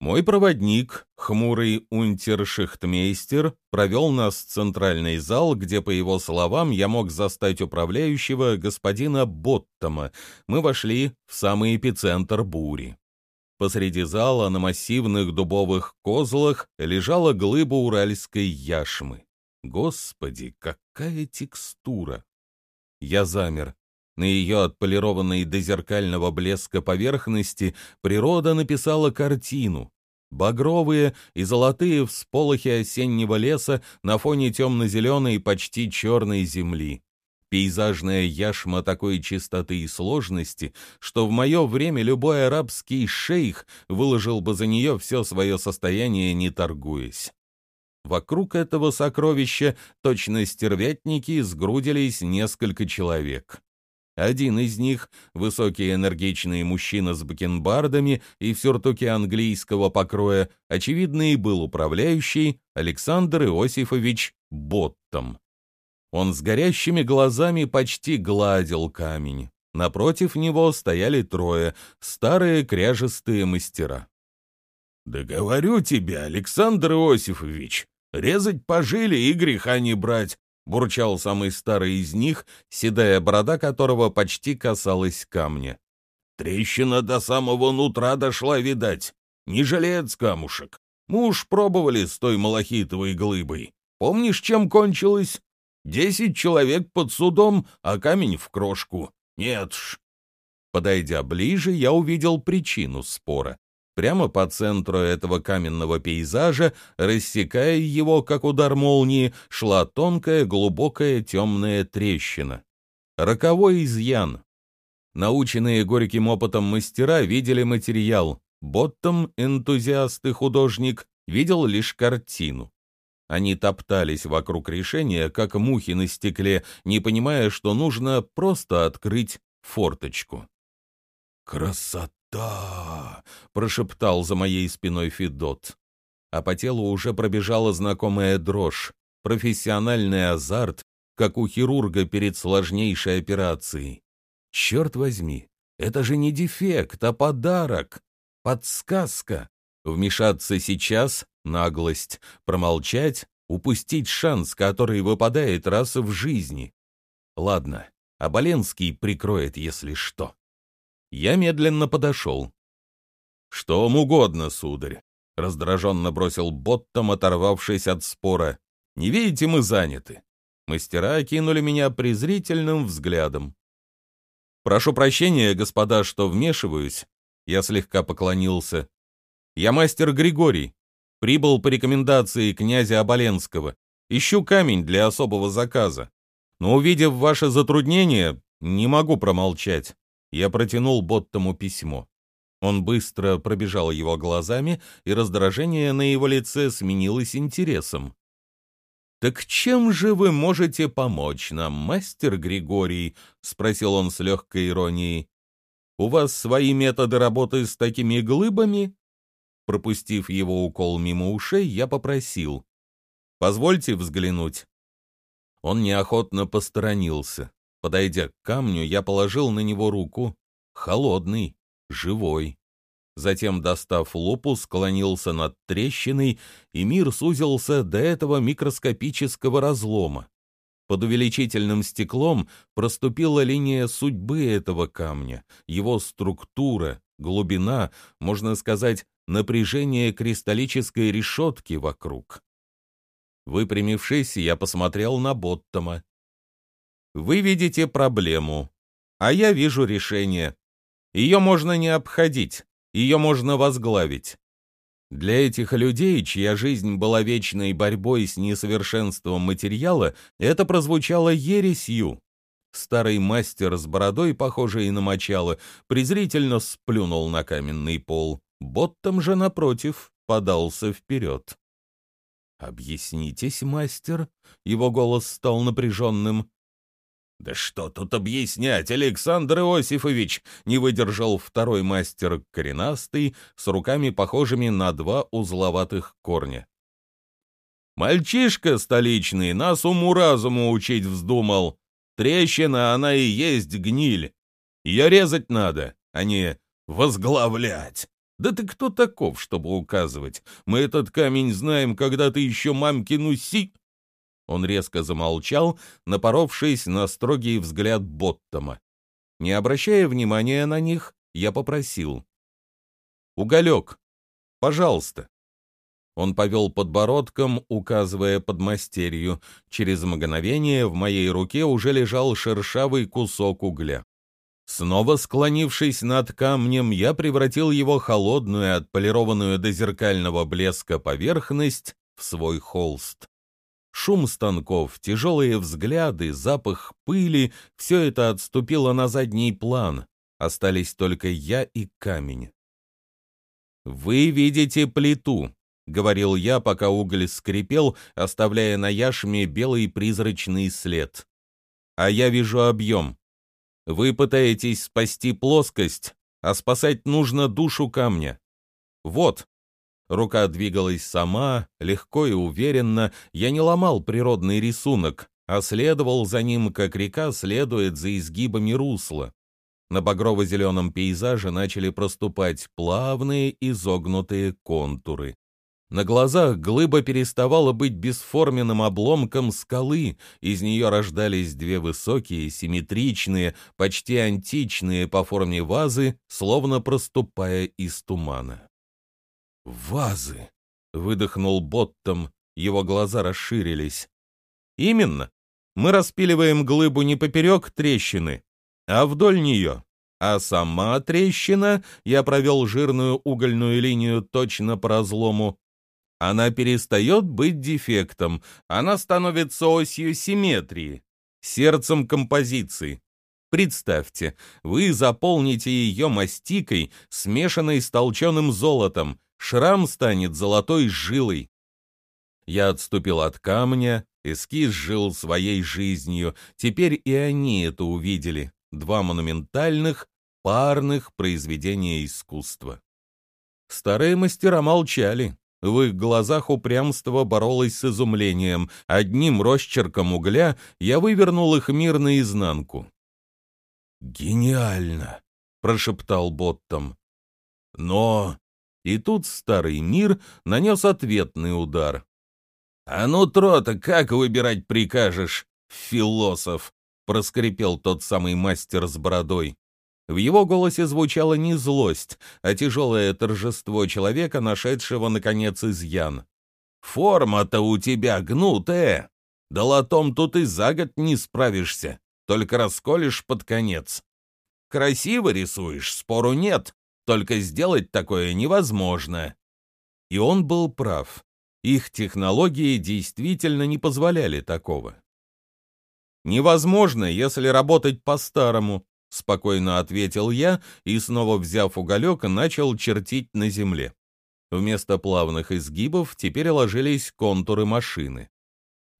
Мой проводник, хмурый унтершихтмейстер, провел нас в центральный зал, где, по его словам, я мог застать управляющего господина Боттома. Мы вошли в самый эпицентр бури. Посреди зала на массивных дубовых козлах лежала глыба уральской яшмы. Господи, какая текстура! Я замер. На ее отполированной до зеркального блеска поверхности природа написала картину. Багровые и золотые всполохи осеннего леса на фоне темно-зеленой почти черной земли. Пейзажная яшма такой чистоты и сложности, что в мое время любой арабский шейх выложил бы за нее все свое состояние, не торгуясь. Вокруг этого сокровища точно стервятники сгрудились несколько человек. Один из них, высокий энергичный мужчина с бакенбардами и в сюртуке английского покроя, очевидно и был управляющий Александр Иосифович Боттом. Он с горящими глазами почти гладил камень. Напротив него стояли трое, старые кряжестые мастера. «Да говорю тебе, Александр Иосифович, резать пожили и греха не брать. — бурчал самый старый из них, седая борода которого почти касалась камня. «Трещина до самого нутра дошла, видать. Не жалеет камушек. Мы уж пробовали с той малахитовой глыбой. Помнишь, чем кончилось? Десять человек под судом, а камень в крошку. Нет ж». Подойдя ближе, я увидел причину спора. Прямо по центру этого каменного пейзажа, рассекая его, как удар молнии, шла тонкая, глубокая темная трещина. Роковой изъян. Наученные горьким опытом мастера видели материал. Боттом, энтузиаст и художник, видел лишь картину. Они топтались вокруг решения, как мухи на стекле, не понимая, что нужно просто открыть форточку. «Красота!» «Да!» — прошептал за моей спиной Федот. А по телу уже пробежала знакомая дрожь, профессиональный азарт, как у хирурга перед сложнейшей операцией. Черт возьми, это же не дефект, а подарок, подсказка. Вмешаться сейчас — наглость, промолчать — упустить шанс, который выпадает раз в жизни. Ладно, Аболенский прикроет, если что. Я медленно подошел. «Что вам угодно, сударь», — раздраженно бросил Боттом, оторвавшись от спора. «Не видите, мы заняты». Мастера окинули меня презрительным взглядом. «Прошу прощения, господа, что вмешиваюсь», — я слегка поклонился. «Я мастер Григорий. Прибыл по рекомендации князя Оболенского. Ищу камень для особого заказа. Но, увидев ваше затруднение, не могу промолчать. Я протянул Боттому письмо. Он быстро пробежал его глазами, и раздражение на его лице сменилось интересом. «Так чем же вы можете помочь нам, мастер Григорий?» — спросил он с легкой иронией. «У вас свои методы работы с такими глыбами?» Пропустив его укол мимо ушей, я попросил. «Позвольте взглянуть». Он неохотно посторонился. Подойдя к камню, я положил на него руку. Холодный, живой. Затем, достав лупу, склонился над трещиной, и мир сузился до этого микроскопического разлома. Под увеличительным стеклом проступила линия судьбы этого камня, его структура, глубина, можно сказать, напряжение кристаллической решетки вокруг. Выпрямившись, я посмотрел на Боттома. Вы видите проблему, а я вижу решение. Ее можно не обходить, ее можно возглавить. Для этих людей, чья жизнь была вечной борьбой с несовершенством материала, это прозвучало ересью. Старый мастер с бородой, похожий на мочало, презрительно сплюнул на каменный пол. Боттом же, напротив, подался вперед. «Объяснитесь, мастер?» — его голос стал напряженным. «Да что тут объяснять, Александр Иосифович!» — не выдержал второй мастер коренастый, с руками похожими на два узловатых корня. «Мальчишка столичный нас уму-разуму учить вздумал. Трещина, она и есть гниль. Ее резать надо, а не возглавлять». Да ты кто таков, чтобы указывать? Мы этот камень знаем, когда ты еще мамкину си...» Он резко замолчал, напоровшись на строгий взгляд Боттома. Не обращая внимания на них, я попросил. «Уголек, пожалуйста». Он повел подбородком, указывая подмастерью. Через мгновение в моей руке уже лежал шершавый кусок угля. Снова склонившись над камнем, я превратил его холодную, отполированную до зеркального блеска поверхность в свой холст. Шум станков, тяжелые взгляды, запах пыли — все это отступило на задний план. Остались только я и камень. «Вы видите плиту», — говорил я, пока уголь скрипел, оставляя на яшме белый призрачный след. «А я вижу объем. Вы пытаетесь спасти плоскость, а спасать нужно душу камня. Вот, Рука двигалась сама, легко и уверенно. Я не ломал природный рисунок, а следовал за ним, как река следует за изгибами русла. На багрово-зеленом пейзаже начали проступать плавные изогнутые контуры. На глазах глыба переставала быть бесформенным обломком скалы, из нее рождались две высокие, симметричные, почти античные по форме вазы, словно проступая из тумана. «Вазы!» — выдохнул Боттом, его глаза расширились. «Именно. Мы распиливаем глыбу не поперек трещины, а вдоль нее. А сама трещина, я провел жирную угольную линию точно по разлому, она перестает быть дефектом, она становится осью симметрии, сердцем композиции. Представьте, вы заполните ее мастикой, смешанной с толченым золотом, шрам станет золотой жилой. Я отступил от камня, эскиз жил своей жизнью, теперь и они это увидели, два монументальных, парных произведения искусства. Старые мастера молчали, в их глазах упрямство боролось с изумлением. Одним росчерком угля я вывернул их мир наизнанку. «Гениально!» — прошептал Боттом. «Но и тут старый мир нанес ответный удар. «А ну, трота, как выбирать прикажешь, философ?» — проскрипел тот самый мастер с бородой. В его голосе звучала не злость, а тяжелое торжество человека, нашедшего, наконец, изъян. «Форма-то у тебя гнутая. Да латом тут и за год не справишься, только расколешь под конец. Красиво рисуешь, спору нет, только сделать такое невозможно. И он был прав. Их технологии действительно не позволяли такого. «Невозможно, если работать по-старому», — спокойно ответил я и, снова взяв уголек, начал чертить на земле. Вместо плавных изгибов теперь ложились контуры машины.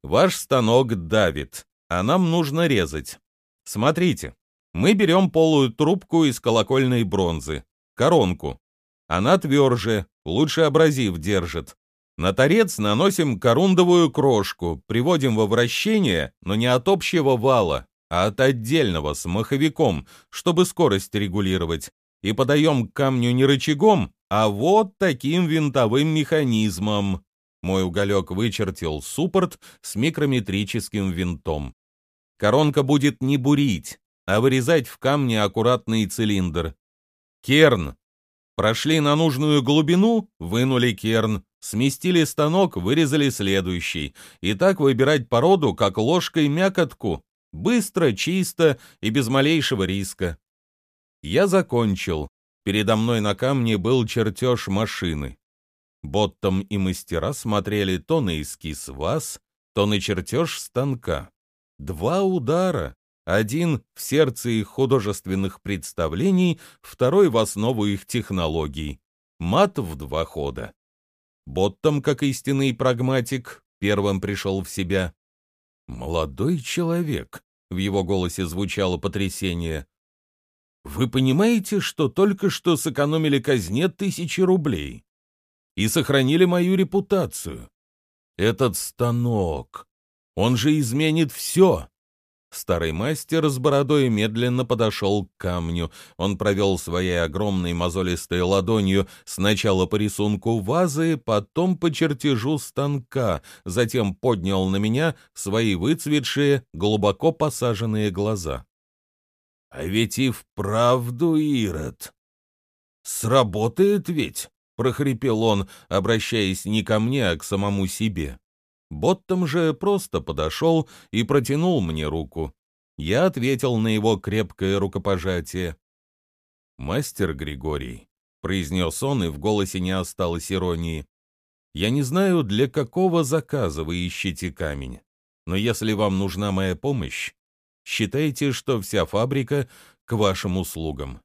«Ваш станок давит, а нам нужно резать. Смотрите, мы берем полую трубку из колокольной бронзы, коронку. Она тверже, лучше абразив держит. На торец наносим корундовую крошку, приводим во вращение, но не от общего вала, а от отдельного с маховиком, чтобы скорость регулировать. И подаем к камню не рычагом, а вот таким винтовым механизмом. Мой уголек вычертил суппорт с микрометрическим винтом. Коронка будет не бурить, а вырезать в камне аккуратный цилиндр. Керн. Прошли на нужную глубину, вынули керн, сместили станок, вырезали следующий. И так выбирать породу, как ложкой мякотку. Быстро, чисто и без малейшего риска. Я закончил. Передо мной на камне был чертеж машины. Боттом и мастера смотрели то на эскиз вас, то на чертеж станка. Два удара. Один в сердце их художественных представлений, второй в основу их технологий. Мат в два хода. Боттом, как истинный прагматик, первым пришел в себя. «Молодой человек», — в его голосе звучало потрясение, — «вы понимаете, что только что сэкономили казне тысячи рублей и сохранили мою репутацию? Этот станок, он же изменит все, Старый мастер с бородой медленно подошел к камню. Он провел своей огромной мозолистой ладонью сначала по рисунку вазы, потом по чертежу станка, затем поднял на меня свои выцветшие, глубоко посаженные глаза. «А ведь и вправду, Ирод! Сработает ведь!» — прохрипел он, обращаясь не ко мне, а к самому себе. Боттом же просто подошел и протянул мне руку. Я ответил на его крепкое рукопожатие. «Мастер Григорий», — произнес он, и в голосе не осталось иронии, «я не знаю, для какого заказа вы ищете камень, но если вам нужна моя помощь, считайте, что вся фабрика к вашим услугам».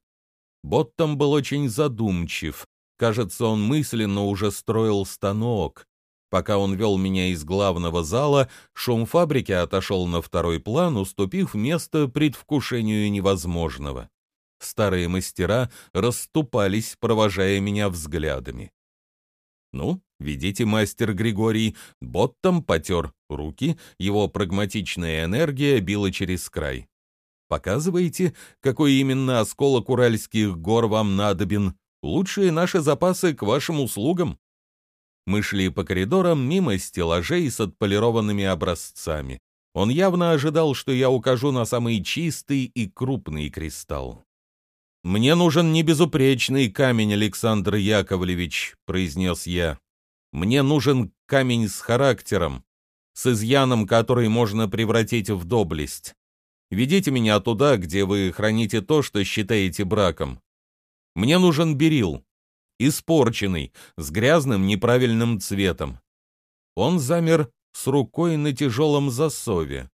Боттом был очень задумчив. Кажется, он мысленно уже строил станок, Пока он вел меня из главного зала, шум фабрики отошел на второй план, уступив место предвкушению невозможного. Старые мастера расступались, провожая меня взглядами. «Ну, видите, мастер Григорий, Боттом потер руки, его прагматичная энергия била через край. Показывайте, какой именно осколок Уральских гор вам надобен. Лучшие наши запасы к вашим услугам». Мы шли по коридорам мимо стеллажей с отполированными образцами. Он явно ожидал, что я укажу на самый чистый и крупный кристалл. «Мне нужен не безупречный камень, Александр Яковлевич», — произнес я. «Мне нужен камень с характером, с изъяном, который можно превратить в доблесть. Ведите меня туда, где вы храните то, что считаете браком. Мне нужен берил, испорченный, с грязным неправильным цветом. Он замер с рукой на тяжелом засове.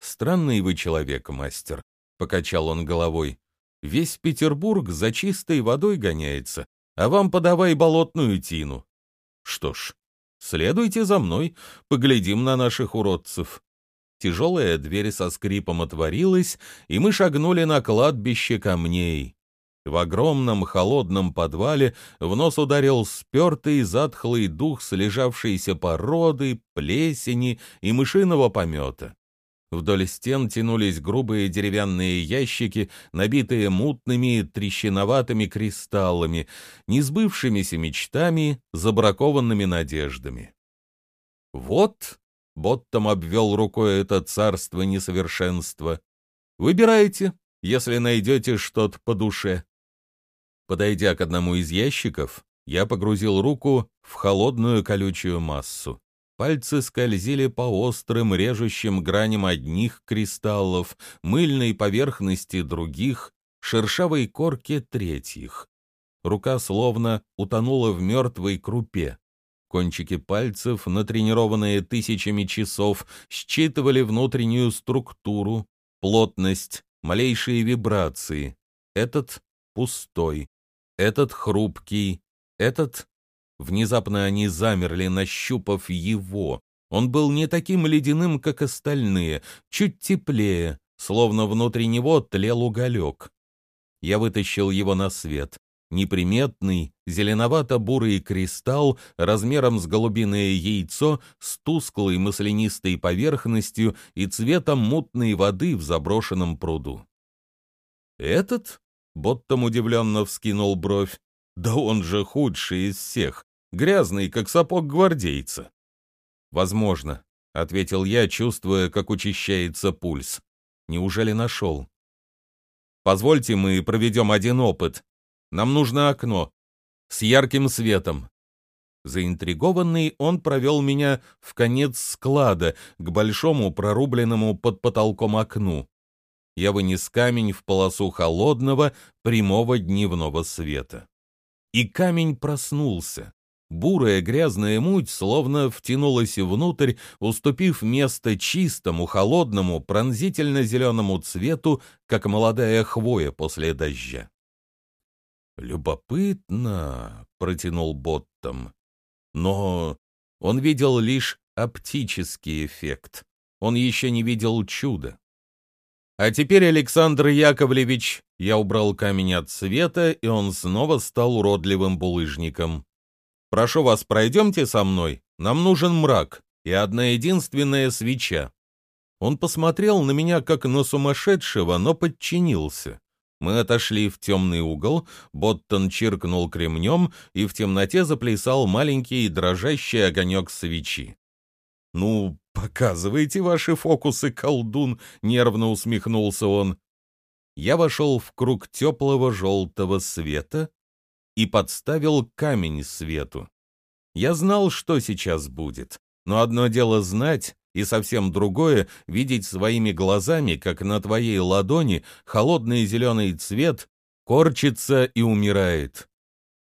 «Странный вы человек, мастер», — покачал он головой. «Весь Петербург за чистой водой гоняется, а вам подавай болотную тину. Что ж, следуйте за мной, поглядим на наших уродцев». Тяжелая дверь со скрипом отворилась, и мы шагнули на кладбище камней. В огромном холодном подвале в нос ударил спертый затхлый дух слежавшейся породы, плесени и мышиного помета. Вдоль стен тянулись грубые деревянные ящики, набитые мутными трещиноватыми кристаллами, несбывшимися мечтами, забракованными надеждами. «Вот», — Боттом обвел рукой это царство несовершенства, — «выбирайте, если найдете что-то по душе». Подойдя к одному из ящиков, я погрузил руку в холодную колючую массу. Пальцы скользили по острым, режущим граням одних кристаллов, мыльной поверхности других, шершавой корке третьих. Рука словно утонула в мертвой крупе. Кончики пальцев, натренированные тысячами часов, считывали внутреннюю структуру, плотность, малейшие вибрации. Этот пустой этот хрупкий, этот... Внезапно они замерли, нащупав его. Он был не таким ледяным, как остальные, чуть теплее, словно внутри него тлел уголек. Я вытащил его на свет. Неприметный, зеленовато-бурый кристалл размером с голубиное яйцо с тусклой маслянистой поверхностью и цветом мутной воды в заброшенном пруду. «Этот?» Боттом удивленно вскинул бровь. «Да он же худший из всех, грязный, как сапог гвардейца». «Возможно», — ответил я, чувствуя, как учащается пульс. «Неужели нашел?» «Позвольте, мы проведем один опыт. Нам нужно окно. С ярким светом». Заинтригованный, он провел меня в конец склада, к большому прорубленному под потолком окну я вынес камень в полосу холодного, прямого дневного света. И камень проснулся. Бурая грязная муть словно втянулась внутрь, уступив место чистому, холодному, пронзительно-зеленому цвету, как молодая хвоя после дождя. «Любопытно», — протянул Боттом. Но он видел лишь оптический эффект. Он еще не видел чуда. А теперь, Александр Яковлевич, я убрал камень от света, и он снова стал уродливым булыжником. Прошу вас, пройдемте со мной. Нам нужен мрак и одна единственная свеча. Он посмотрел на меня, как на сумасшедшего, но подчинился. Мы отошли в темный угол, Боттон чиркнул кремнем, и в темноте заплясал маленький дрожащий огонек свечи. «Ну, показывайте ваши фокусы, колдун!» — нервно усмехнулся он. Я вошел в круг теплого желтого света и подставил камень свету. Я знал, что сейчас будет, но одно дело знать, и совсем другое — видеть своими глазами, как на твоей ладони холодный зеленый цвет корчится и умирает.